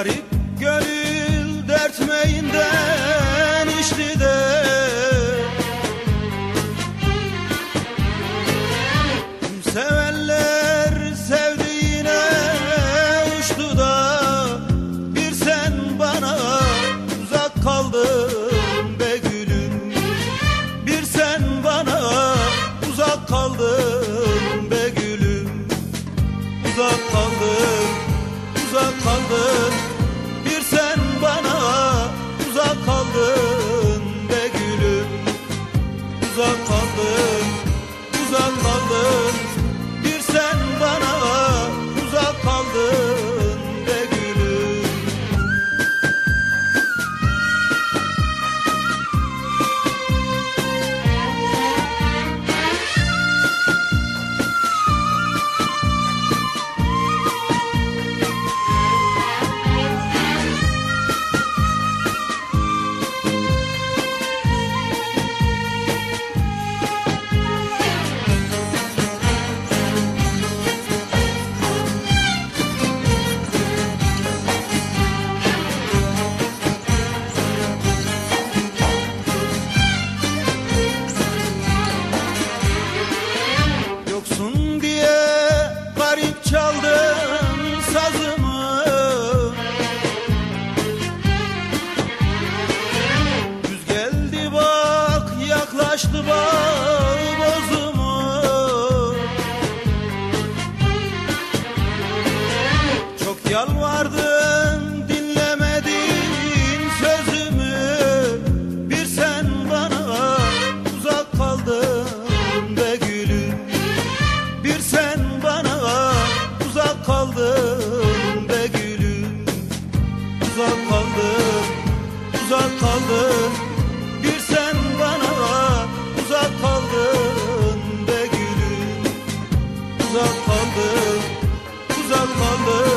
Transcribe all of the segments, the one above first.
Garip gönül dertmeyinden içti de. Sevenler sevdiğine uçtu da Bir sen bana uzak kaldın be gülüm. Bir sen bana uzak kaldın be gülüm. Uzak kaldın, uzak kaldın Uzak kaldın,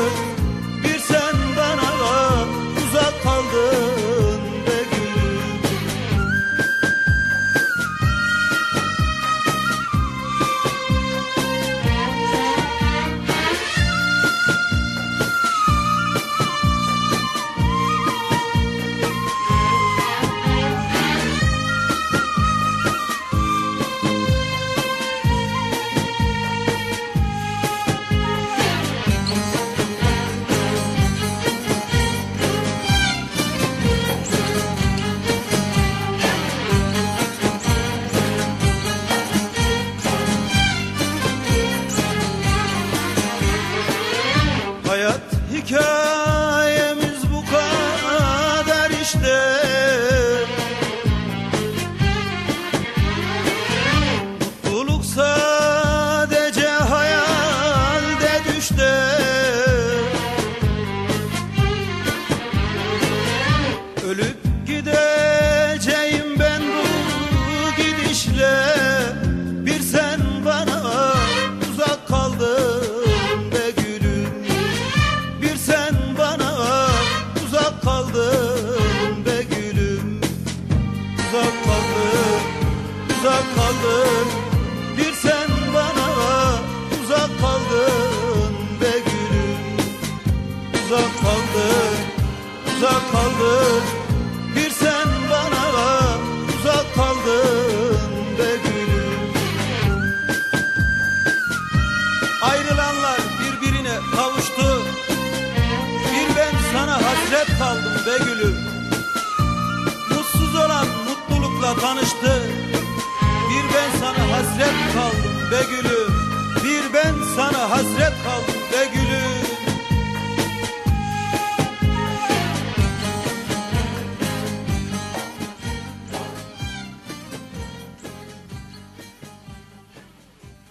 düştü Uzak kaldın, uzak kaldın Bir sen bana uzak kaldın be gülüm. Ayrılanlar birbirine kavuştu. Bir ben sana hasret kaldım be gülüm. Mutsuz olan mutlulukla tanıştı. Bir ben sana hasret kaldım be gülüm